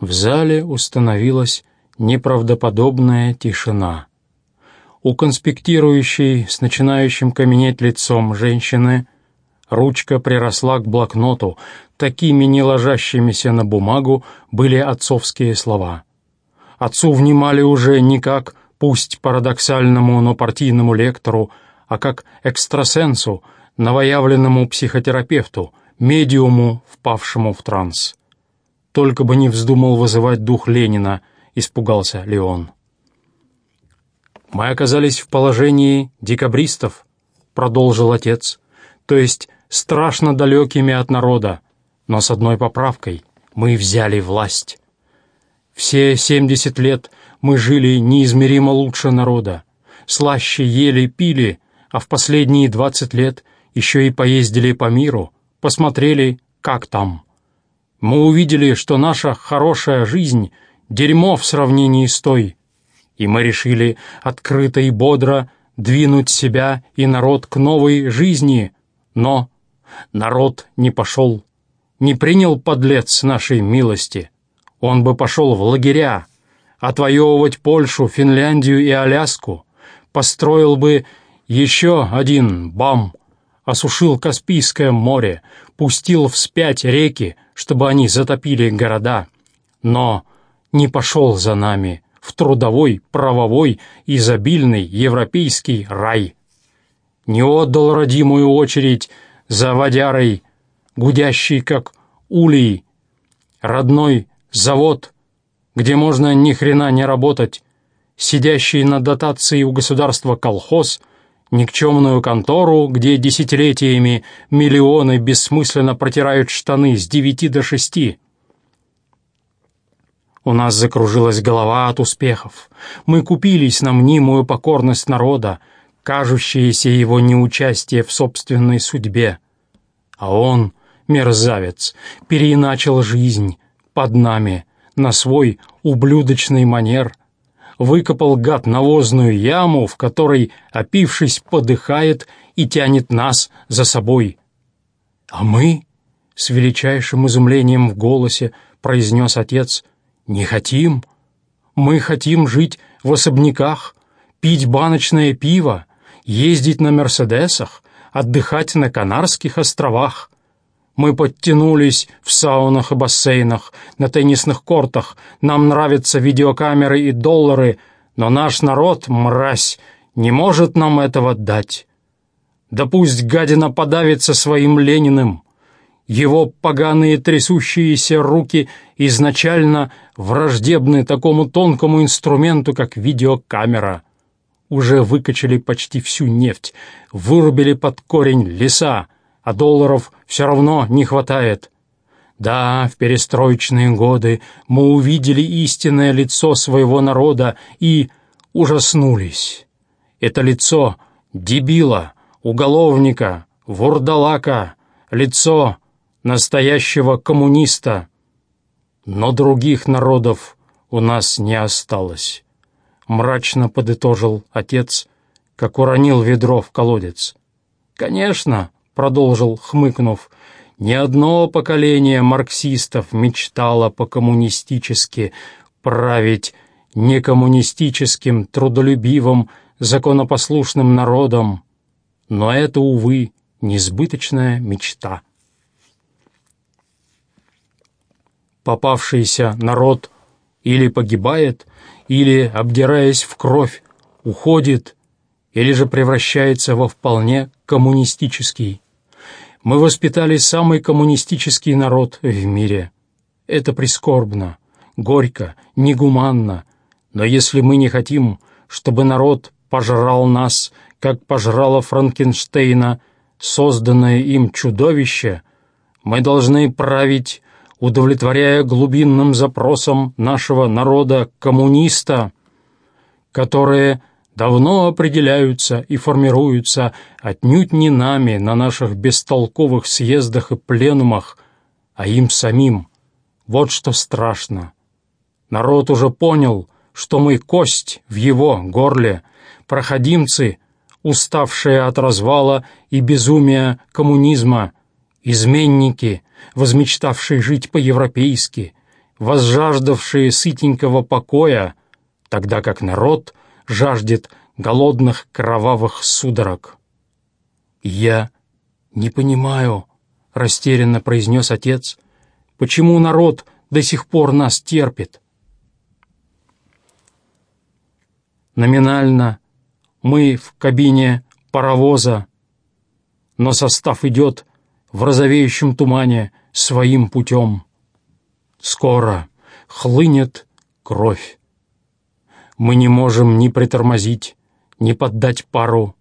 В зале установилась неправдоподобная тишина. У конспектирующей с начинающим каменеть лицом женщины ручка приросла к блокноту, такими не ложащимися на бумагу были отцовские слова. Отцу внимали уже не как, пусть парадоксальному, но партийному лектору, а как экстрасенсу, новоявленному психотерапевту, медиуму, впавшему в транс. Только бы не вздумал вызывать дух Ленина, испугался Леон. «Мы оказались в положении декабристов», — продолжил отец, «то есть страшно далекими от народа, но с одной поправкой — мы взяли власть. Все семьдесят лет мы жили неизмеримо лучше народа, слаще ели, пили, а в последние двадцать лет еще и поездили по миру, посмотрели, как там». Мы увидели, что наша хорошая жизнь — дерьмо в сравнении с той, и мы решили открыто и бодро двинуть себя и народ к новой жизни, но народ не пошел, не принял подлец нашей милости. Он бы пошел в лагеря, отвоевывать Польшу, Финляндию и Аляску, построил бы еще один БАМ, осушил Каспийское море, пустил вспять реки, чтобы они затопили города, но не пошел за нами в трудовой, правовой, изобильный европейский рай. Не отдал родимую очередь за водярой, гудящий, как улей, родной завод, где можно ни хрена не работать, сидящий на дотации у государства колхоз — никчемную контору, где десятилетиями миллионы бессмысленно протирают штаны с девяти до шести. У нас закружилась голова от успехов. Мы купились на мнимую покорность народа, кажущееся его неучастие в собственной судьбе. А он, мерзавец, переиначил жизнь под нами на свой ублюдочный манер — выкопал гад навозную яму, в которой, опившись, подыхает и тянет нас за собой. А мы, с величайшим изумлением в голосе, произнес отец, не хотим. Мы хотим жить в особняках, пить баночное пиво, ездить на «Мерседесах», отдыхать на Канарских островах. Мы подтянулись в саунах и бассейнах, на теннисных кортах. Нам нравятся видеокамеры и доллары, но наш народ, мразь, не может нам этого дать. Да пусть гадина подавится своим Лениным. Его поганые трясущиеся руки изначально враждебны такому тонкому инструменту, как видеокамера. Уже выкачали почти всю нефть, вырубили под корень леса, а долларов все равно не хватает. Да, в перестроечные годы мы увидели истинное лицо своего народа и ужаснулись. Это лицо дебила, уголовника, вурдалака, лицо настоящего коммуниста. Но других народов у нас не осталось. Мрачно подытожил отец, как уронил ведро в колодец. Конечно, продолжил, хмыкнув, «ни одно поколение марксистов мечтало по-коммунистически править некоммунистическим, трудолюбивым, законопослушным народом, но это, увы, несбыточная мечта». Попавшийся народ или погибает, или, обдираясь в кровь, уходит, или же превращается во вполне коммунистический мы воспитали самый коммунистический народ в мире. Это прискорбно, горько, негуманно, но если мы не хотим, чтобы народ пожрал нас, как пожрало Франкенштейна, созданное им чудовище, мы должны править, удовлетворяя глубинным запросам нашего народа-коммуниста, которые давно определяются и формируются отнюдь не нами на наших бестолковых съездах и пленумах, а им самим. Вот что страшно. Народ уже понял, что мы кость в его горле, проходимцы, уставшие от развала и безумия коммунизма, изменники, возмечтавшие жить по-европейски, возжаждавшие сытенького покоя, тогда как народ жаждет голодных кровавых судорог. «Я не понимаю», — растерянно произнес отец, — «почему народ до сих пор нас терпит?» Номинально мы в кабине паровоза, но состав идет в розовеющем тумане своим путем. Скоро хлынет кровь. Мы не можем ни притормозить, ни поддать пару,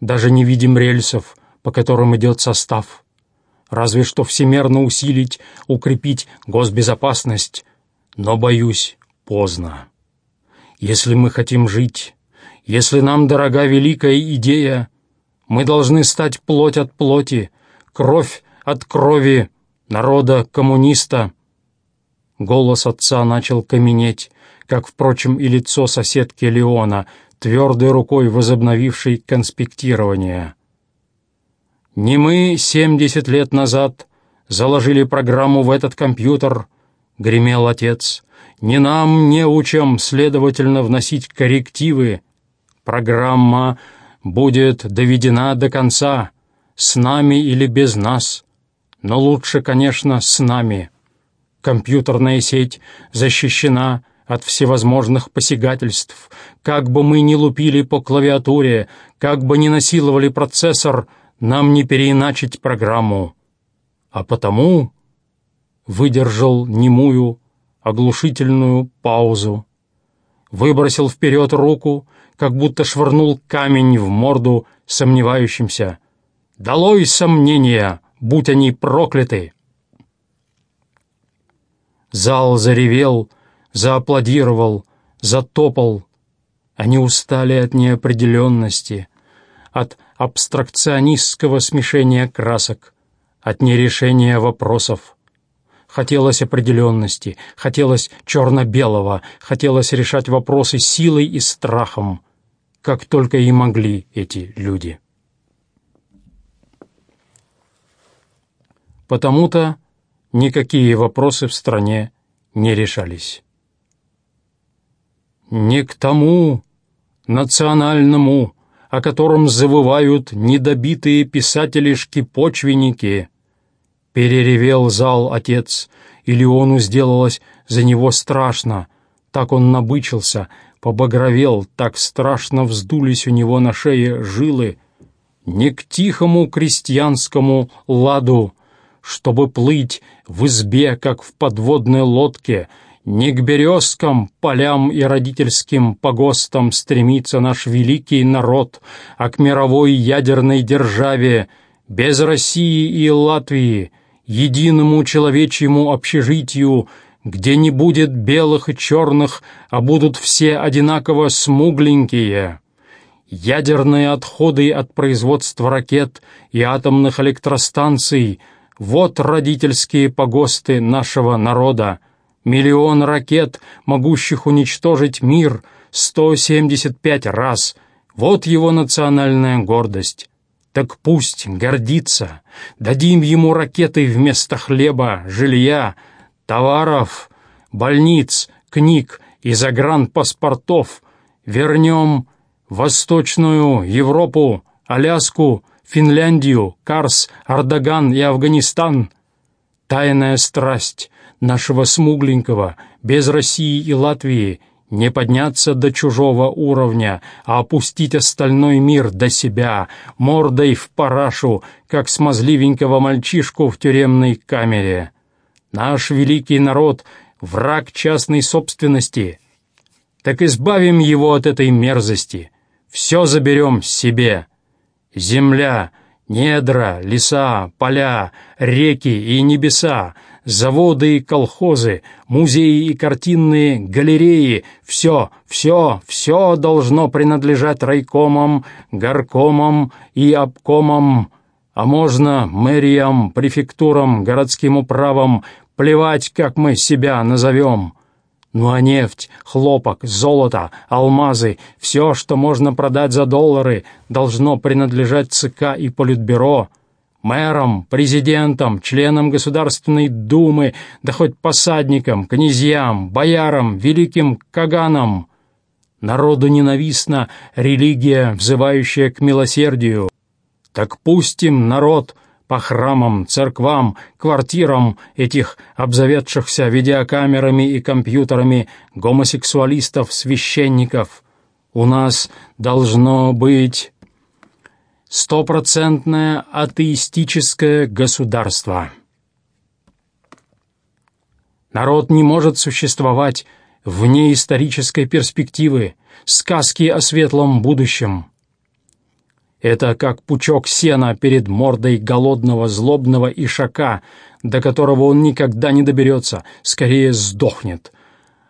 даже не видим рельсов, по которым идет состав. Разве что всемерно усилить, укрепить госбезопасность, но, боюсь, поздно. Если мы хотим жить, если нам дорога великая идея, мы должны стать плоть от плоти, кровь от крови народа коммуниста. Голос отца начал каменеть, как, впрочем, и лицо соседки Леона, твердой рукой возобновившей конспектирование. «Не мы семьдесят лет назад заложили программу в этот компьютер», — гремел отец. «Не нам, не учам, следовательно, вносить коррективы. Программа будет доведена до конца, с нами или без нас, но лучше, конечно, с нами. Компьютерная сеть защищена от всевозможных посягательств. Как бы мы ни лупили по клавиатуре, как бы ни насиловали процессор, нам не переиначить программу. А потому выдержал немую, оглушительную паузу, выбросил вперед руку, как будто швырнул камень в морду сомневающимся. «Долой сомнения, будь они прокляты!» Зал заревел, зааплодировал, затопал. Они устали от неопределенности, от абстракционистского смешения красок, от нерешения вопросов. Хотелось определенности, хотелось черно-белого, хотелось решать вопросы силой и страхом, как только и могли эти люди. Потому-то никакие вопросы в стране не решались. Не к тому национальному, о котором завывают недобитые писатели-шкипочвенники, Переревел зал отец, и Леону сделалось за него страшно. Так он набычился, побагровел, так страшно вздулись у него на шее жилы. Не к тихому крестьянскому ладу, чтобы плыть в избе, как в подводной лодке, не к березкам, полям и родительским погостам стремится наш великий народ, а к мировой ядерной державе, без России и Латвии — единому человечьему общежитию, где не будет белых и черных, а будут все одинаково смугленькие. Ядерные отходы от производства ракет и атомных электростанций — вот родительские погосты нашего народа. Миллион ракет, могущих уничтожить мир, 175 раз. Вот его национальная гордость. Так пусть гордится. Дадим ему ракеты вместо хлеба, жилья, товаров, больниц, книг и загранпаспортов. Вернем Восточную Европу, Аляску, Финляндию, Карс, Ардаган и Афганистан. Тайная страсть нашего смугленького, без России и Латвии — не подняться до чужого уровня, а опустить остальной мир до себя, мордой в парашу, как смазливенького мальчишку в тюремной камере. Наш великий народ — враг частной собственности. Так избавим его от этой мерзости. Все заберем себе. Земля, недра, леса, поля, реки и небеса — заводы и колхозы, музеи и картинные галереи — все, все, все должно принадлежать райкомам, горкомам и обкомам, а можно мэриям, префектурам, городским управам, плевать, как мы себя назовем». Ну а нефть, хлопок, золото, алмазы, все, что можно продать за доллары, должно принадлежать ЦК и Политбюро — мэрам, президентам, членам Государственной Думы, да хоть посадникам, князьям, боярам, великим каганам. Народу ненавистна религия, взывающая к милосердию. Так пустим народ по храмам, церквам, квартирам этих обзаведшихся видеокамерами и компьютерами гомосексуалистов-священников. У нас должно быть стопроцентное атеистическое государство. Народ не может существовать вне исторической перспективы, сказки о светлом будущем. Это как пучок сена перед мордой голодного, злобного ишака, до которого он никогда не доберется, скорее сдохнет.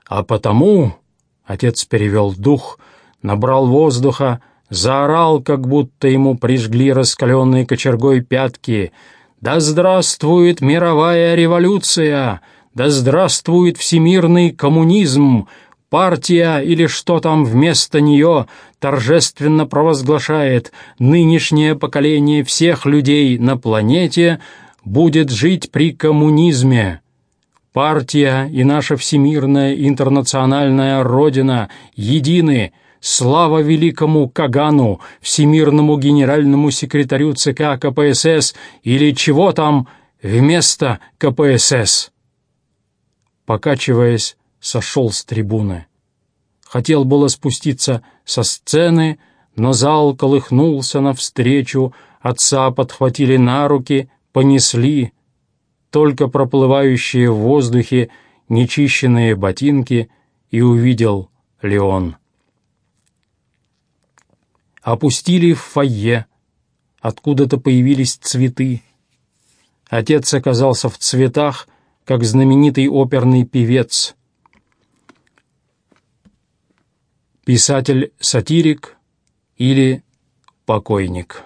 А потому, — отец перевел дух, набрал воздуха, заорал, как будто ему прижгли раскаленные кочергой пятки. «Да здравствует мировая революция! Да здравствует всемирный коммунизм! партия или что там вместо нее торжественно провозглашает нынешнее поколение всех людей на планете будет жить при коммунизме. Партия и наша всемирная интернациональная Родина едины. Слава великому Кагану, всемирному генеральному секретарю ЦК КПСС или чего там вместо КПСС. Покачиваясь, сошел с трибуны. Хотел было спуститься со сцены, но зал колыхнулся навстречу, отца подхватили на руки, понесли. Только проплывающие в воздухе нечищенные ботинки и увидел Леон. Опустили в фойе, откуда-то появились цветы. Отец оказался в цветах, как знаменитый оперный певец — писатель-сатирик или покойник.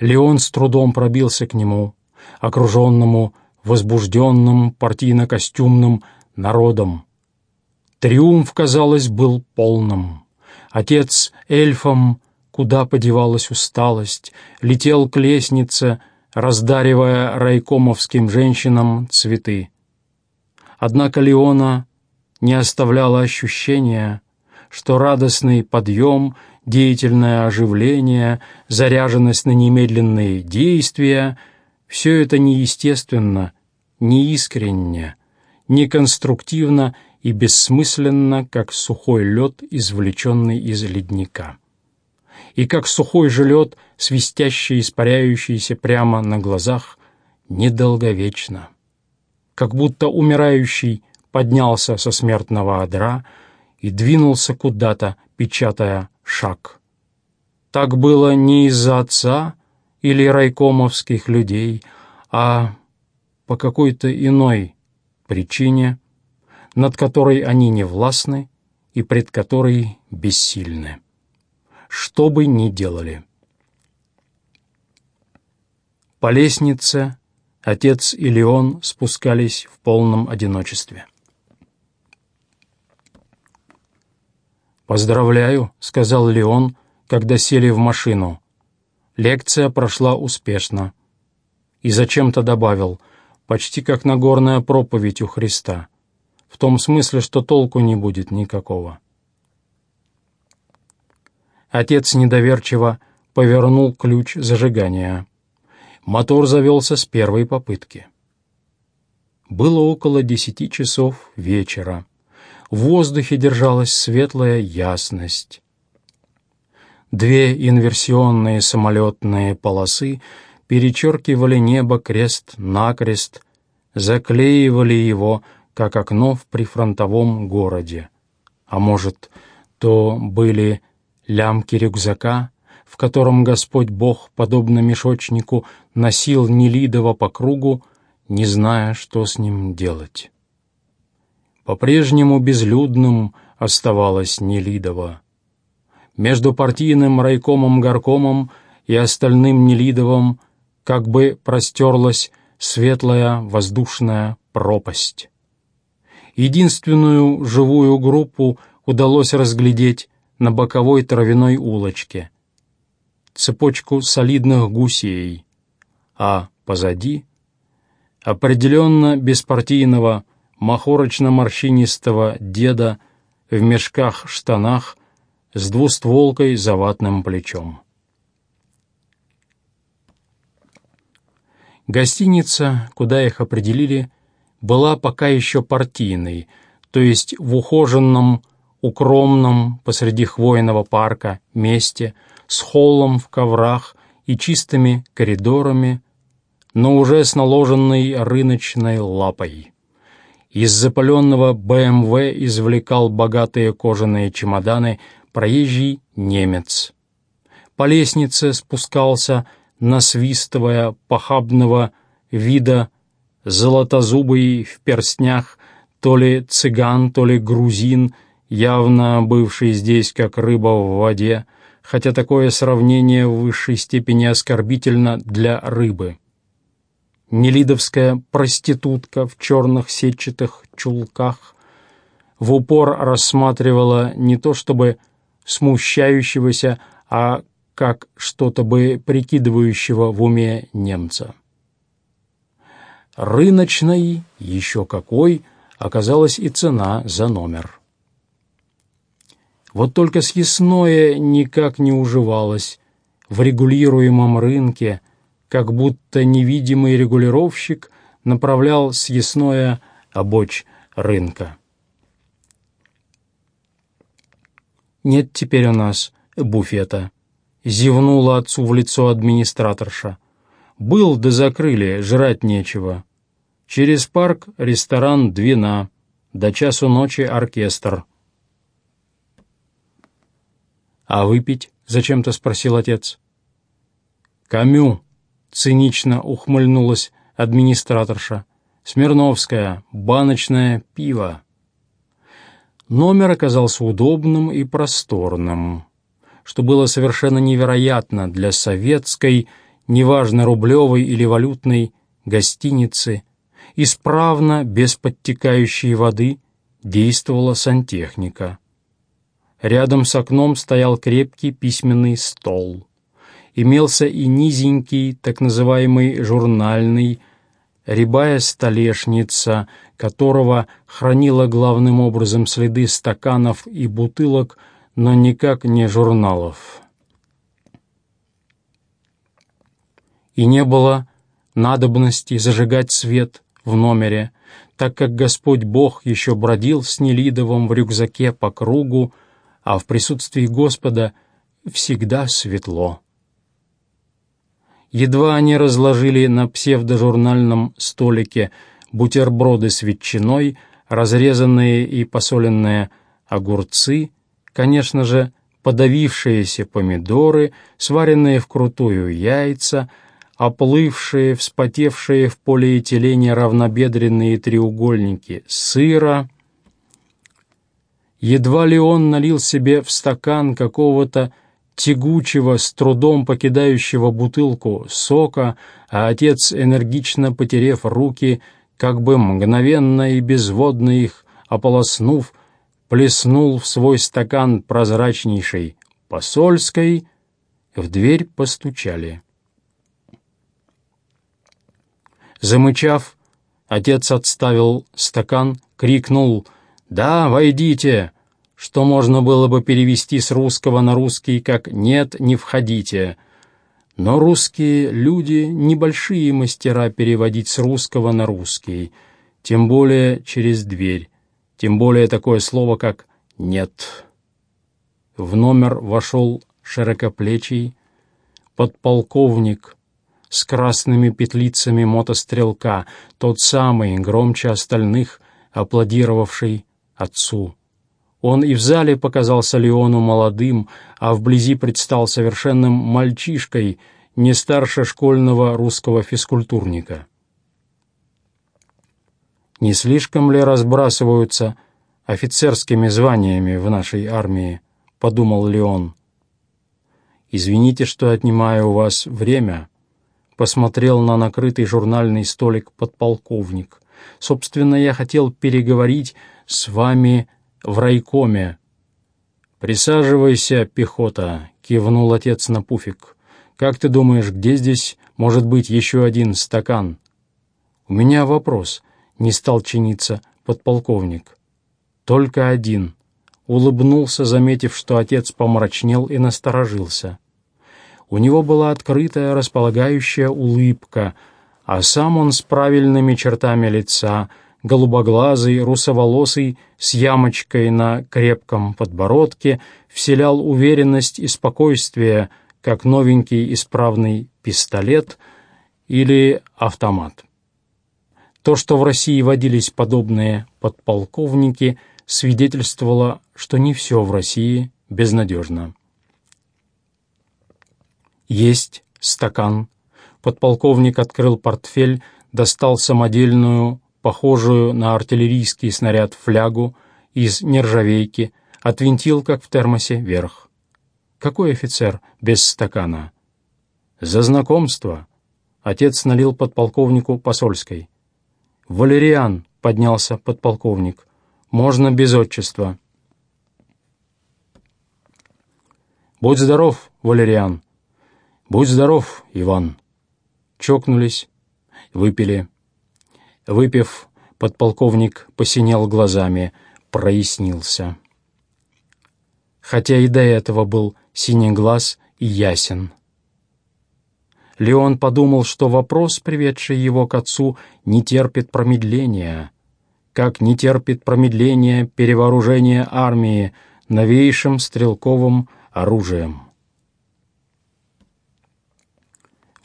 Леон с трудом пробился к нему, окруженному возбужденным партийно-костюмным народом. Триумф, казалось, был полным. Отец эльфом, куда подевалась усталость, летел к лестнице, раздаривая райкомовским женщинам цветы. Однако Леона не оставляло ощущения, что радостный подъем, деятельное оживление, заряженность на немедленные действия — все это неестественно, неискренне, неконструктивно и бессмысленно, как сухой лед, извлеченный из ледника. И как сухой же лед, свистящий, испаряющийся прямо на глазах, недолговечно. Как будто умирающий поднялся со смертного одра и двинулся куда-то, печатая шаг. Так было не из-за отца или райкомовских людей, а по какой-то иной причине, над которой они не властны и пред которой бессильны. Что бы ни делали. По лестнице отец и Леон спускались в полном одиночестве. «Поздравляю», — сказал Леон, когда сели в машину. Лекция прошла успешно. И зачем-то добавил, почти как Нагорная проповедь у Христа, в том смысле, что толку не будет никакого. Отец недоверчиво повернул ключ зажигания. Мотор завелся с первой попытки. Было около десяти часов вечера в воздухе держалась светлая ясность. Две инверсионные самолетные полосы перечеркивали небо крест-накрест, заклеивали его, как окно в прифронтовом городе. А может, то были лямки рюкзака, в котором Господь Бог, подобно мешочнику, носил Нелидова по кругу, не зная, что с ним делать. По-прежнему безлюдным оставалось Нелидово. Между партийным райкомом-горкомом и остальным Нелидовым как бы простерлась светлая воздушная пропасть. Единственную живую группу удалось разглядеть на боковой травяной улочке. цепочку солидных гусей, а позади — определенно беспартийного, махорочно-морщинистого деда в мешках-штанах с двустволкой за ватным плечом. Гостиница, куда их определили, была пока еще партийной, то есть в ухоженном, укромном посреди хвойного парка месте с холлом в коврах и чистыми коридорами, но уже с наложенной рыночной лапой. Из запаленного БМВ извлекал богатые кожаные чемоданы проезжий немец. По лестнице спускался, насвистывая похабного вида, золотозубый в перстнях, то ли цыган, то ли грузин, явно бывший здесь как рыба в воде, хотя такое сравнение в высшей степени оскорбительно для рыбы. Нелидовская проститутка в черных сетчатых чулках в упор рассматривала не то чтобы смущающегося, а как что-то бы прикидывающего в уме немца. Рыночной, еще какой, оказалась и цена за номер. Вот только съестное никак не уживалось в регулируемом рынке, как будто невидимый регулировщик направлял съестное обочь рынка. «Нет теперь у нас буфета», — зевнула отцу в лицо администраторша. «Был да закрыли, жрать нечего. Через парк ресторан «Двина», до часу ночи оркестр». «А выпить?» — зачем-то спросил отец. «Камю», — цинично ухмыльнулась администраторша. «Смирновская, баночное пиво». Номер оказался удобным и просторным, что было совершенно невероятно для советской, неважно рублевой или валютной, гостиницы. Исправно, без подтекающей воды, действовала сантехника. Рядом с окном стоял крепкий письменный стол. Имелся и низенький, так называемый журнальный, рябая столешница, которого хранила главным образом следы стаканов и бутылок, но никак не журналов. И не было надобности зажигать свет в номере, так как Господь Бог еще бродил с Нелидовым в рюкзаке по кругу, а в присутствии Господа всегда светло. Едва они разложили на псевдожурнальном столике бутерброды с ветчиной, разрезанные и посоленные огурцы, конечно же, подавившиеся помидоры, сваренные вкрутую яйца, оплывшие, вспотевшие в полиэтилене равнобедренные треугольники сыра. Едва ли он налил себе в стакан какого-то тягучего, с трудом покидающего бутылку сока, а отец, энергично потерев руки, как бы мгновенно и безводно их ополоснув, плеснул в свой стакан прозрачнейшей посольской, в дверь постучали. Замычав, отец отставил стакан, крикнул «Да, войдите!» что можно было бы перевести с русского на русский как «нет, не входите». Но русские люди — небольшие мастера переводить с русского на русский, тем более через дверь, тем более такое слово, как «нет». В номер вошел широкоплечий подполковник с красными петлицами мотострелка, тот самый, громче остальных, аплодировавший отцу. Он и в зале показался Леону молодым, а вблизи предстал совершенным мальчишкой, не старше школьного русского физкультурника. Не слишком ли разбрасываются офицерскими званиями в нашей армии, подумал Леон. Извините, что отнимаю у вас время, посмотрел на накрытый журнальный столик подполковник. Собственно, я хотел переговорить с вами в райкоме». «Присаживайся, пехота», — кивнул отец на пуфик. Как ты думаешь, где здесь может быть еще один стакан?» «У меня вопрос», — не стал чиниться подполковник. «Только один», — улыбнулся, заметив, что отец помрачнел и насторожился. У него была открытая, располагающая улыбка, а сам он с правильными чертами лица, голубоглазый, русоволосый, с ямочкой на крепком подбородке, вселял уверенность и спокойствие, как новенький исправный пистолет или автомат. То, что в России водились подобные подполковники, свидетельствовало, что не все в России безнадежно. «Есть стакан». Подполковник открыл портфель, достал самодельную, похожую на артиллерийский снаряд флягу из нержавейки, отвинтил, как в термосе, вверх. Какой офицер без стакана? За знакомство. Отец налил подполковнику посольской. «Валериан», — поднялся подполковник, — «можно без отчества». «Будь здоров, Валериан», «Будь здоров, Иван!» Чокнулись, выпили. Выпив, подполковник посинел глазами, прояснился. Хотя и до этого был синий глаз и ясен. Леон подумал, что вопрос, приведший его к отцу, не терпит промедления, как не терпит промедления перевооружения армии новейшим стрелковым оружием.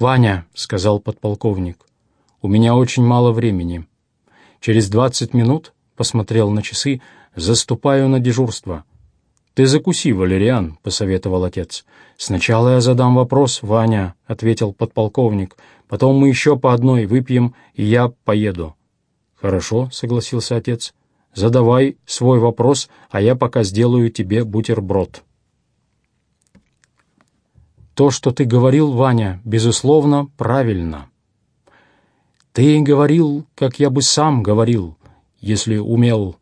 «Ваня», — сказал подполковник, — «у меня очень мало времени. Через двадцать минут, — посмотрел на часы, — заступаю на дежурство». «Ты закуси, Валериан», — посоветовал отец. «Сначала я задам вопрос, Ваня», — ответил подполковник. «Потом мы еще по одной выпьем, и я поеду». «Хорошо», — согласился отец. «Задавай свой вопрос, а я пока сделаю тебе бутерброд». То, что ты говорил, Ваня, безусловно, правильно. Ты говорил, как я бы сам говорил, если умел,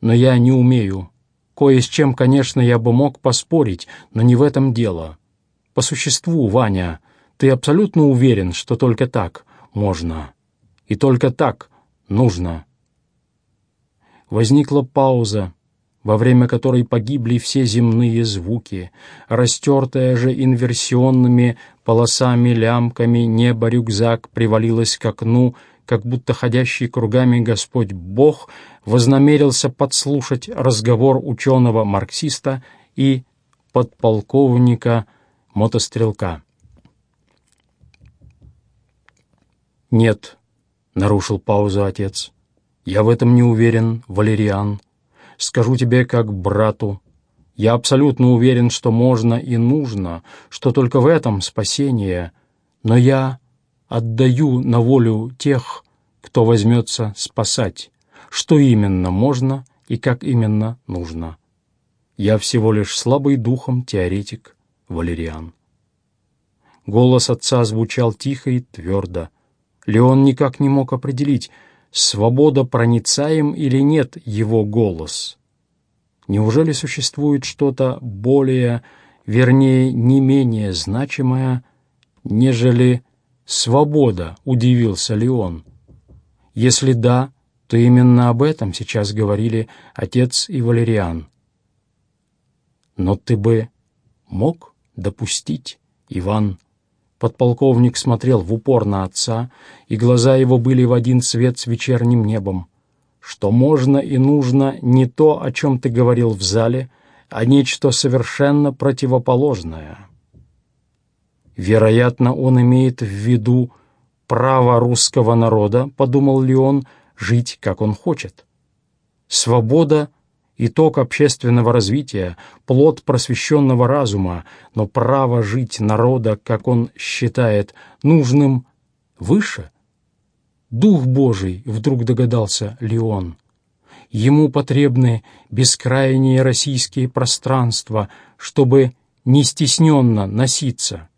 но я не умею. Кое с чем, конечно, я бы мог поспорить, но не в этом дело. По существу, Ваня, ты абсолютно уверен, что только так можно. И только так нужно. Возникла пауза, во время которой погибли все земные звуки, растертая же инверсионными полосами-лямками небо-рюкзак привалилось к окну, как будто ходящий кругами Господь Бог вознамерился подслушать разговор ученого-марксиста и подполковника-мотострелка. «Нет», — нарушил паузу отец, — «я в этом не уверен, Валериан». Скажу тебе как брату. Я абсолютно уверен, что можно и нужно, что только в этом спасение. Но я отдаю на волю тех, кто возьмется спасать, что именно можно и как именно нужно. Я всего лишь слабый духом теоретик Валериан. Голос отца звучал тихо и твердо. Леон никак не мог определить, свобода проницаем или нет его голос. Неужели существует что-то более, вернее, не менее значимое, нежели свобода, удивился ли он. Если да, то именно об этом сейчас говорили отец и Валериан. Но ты бы мог допустить, Иван, Подполковник смотрел в упор на отца, и глаза его были в один цвет с вечерним небом. Что можно и нужно не то, о чем ты говорил в зале, а нечто совершенно противоположное. Вероятно, он имеет в виду право русского народа, подумал Леон, жить, как он хочет. Свобода — итог общественного развития, плод просвещенного разума, но право жить народа, как он считает, нужным выше? Дух Божий, вдруг догадался Леон. Ему потребны бескрайние российские пространства, чтобы не стесненно носиться.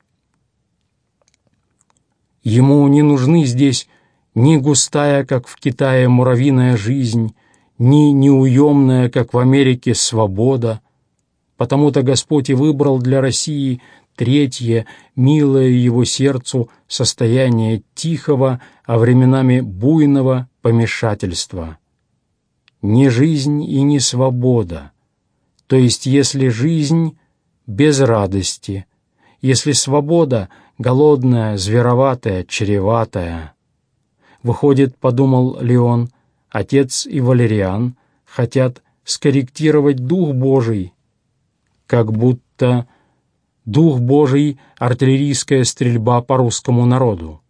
Ему не нужны здесь ни густая, как в Китае, муравьиная жизнь, ни неуемная, как в Америке, свобода. Потому-то Господь и выбрал для России третье, милое его сердцу состояние тихого, а временами буйного помешательства. Не жизнь и не свобода, то есть если жизнь без радости, если свобода голодная, звероватая, чреватая. Выходит, подумал Леон, отец и Валериан хотят скорректировать Дух Божий, как будто Дух Божий — артиллерийская стрельба по русскому народу.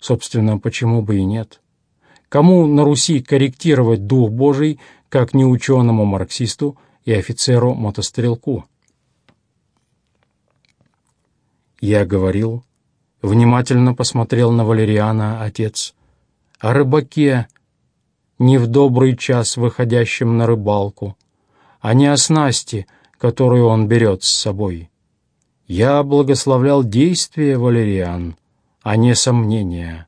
Собственно, почему бы и нет? Кому на Руси корректировать Дух Божий, как не ученому марксисту и офицеру-мотострелку? Я говорил, внимательно посмотрел на Валериана отец, о рыбаке, не в добрый час выходящем на рыбалку, а не о снасти, которую он берет с собой. Я благословлял действия, Валериан, а не сомнения.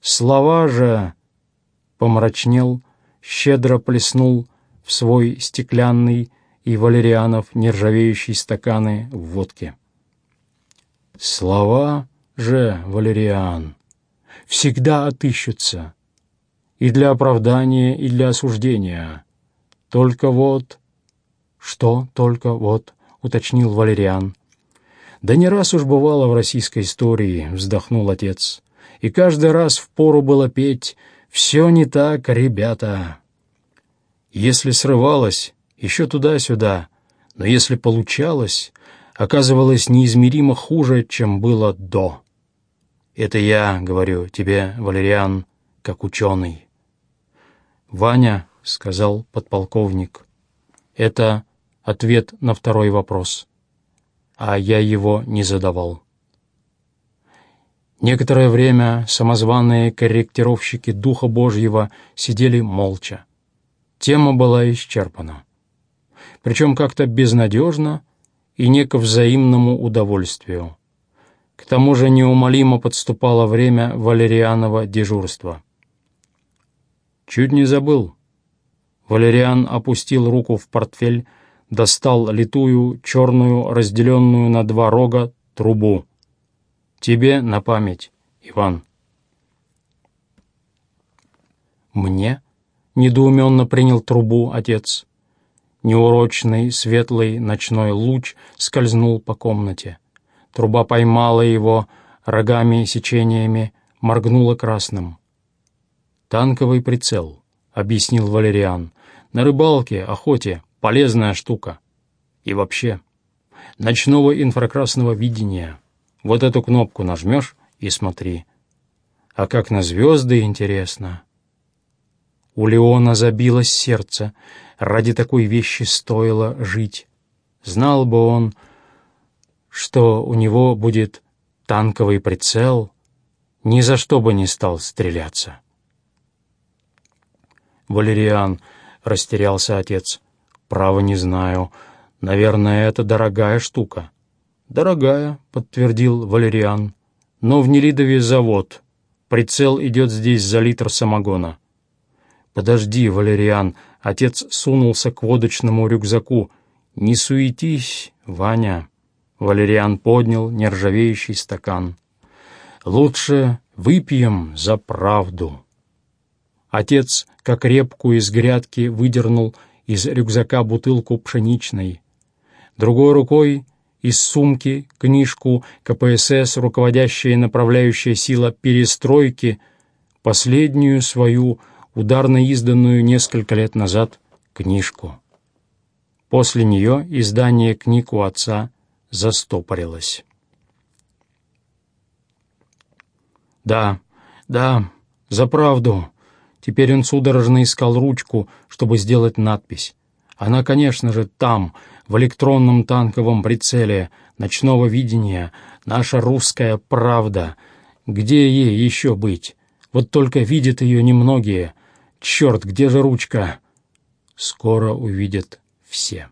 Слова же, помрачнел, щедро плеснул в свой стеклянный и валерианов нержавеющие стаканы в водке. Слова же, Валериан, всегда отыщутся, и для оправдания, и для осуждения. Только вот... Что только вот, уточнил Валериан. «Да не раз уж бывало в российской истории», — вздохнул отец. «И каждый раз впору было петь «Все не так, ребята». Если срывалось, еще туда-сюда, но если получалось, оказывалось неизмеримо хуже, чем было до. Это я говорю тебе, Валериан, как ученый. «Ваня», — сказал подполковник, — «это ответ на второй вопрос» а я его не задавал. Некоторое время самозваные корректировщики Духа Божьего сидели молча. Тема была исчерпана. Причем как-то безнадежно и не ко взаимному удовольствию. К тому же неумолимо подступало время валерианова дежурства. «Чуть не забыл». Валериан опустил руку в портфель, достал литую, черную, разделенную на два рога, трубу. «Тебе на память, Иван». «Мне?» — недоуменно принял трубу отец. Неурочный, светлый ночной луч скользнул по комнате. Труба поймала его рогами и сечениями, моргнула красным. «Танковый прицел», — объяснил Валериан. «На рыбалке, охоте, Полезная штука. И вообще, ночного инфракрасного видения. Вот эту кнопку нажмешь и смотри. А как на звезды интересно. У Леона забилось сердце. Ради такой вещи стоило жить. Знал бы он, что у него будет танковый прицел, ни за что бы не стал стреляться. Валериан, растерялся отец, — «Право не знаю. Наверное, это дорогая штука». «Дорогая», — подтвердил Валериан. «Но в Нелидове завод. Прицел идет здесь за литр самогона». «Подожди, Валериан», — отец сунулся к водочному рюкзаку. «Не суетись, Ваня». Валериан поднял нержавеющий стакан. «Лучше выпьем за правду». Отец, как репку из грядки, выдернул из рюкзака бутылку пшеничной, другой рукой из сумки книжку КПСС «Руководящая и направляющая сила перестройки», последнюю свою, ударно изданную несколько лет назад, книжку. После нее издание книг у отца застопорилось. «Да, да, за правду», Теперь он судорожно искал ручку, чтобы сделать надпись. Она, конечно же, там, в электронном танковом прицеле ночного видения, наша русская правда. Где ей еще быть? Вот только видят ее немногие. Черт, где же ручка? Скоро увидят все.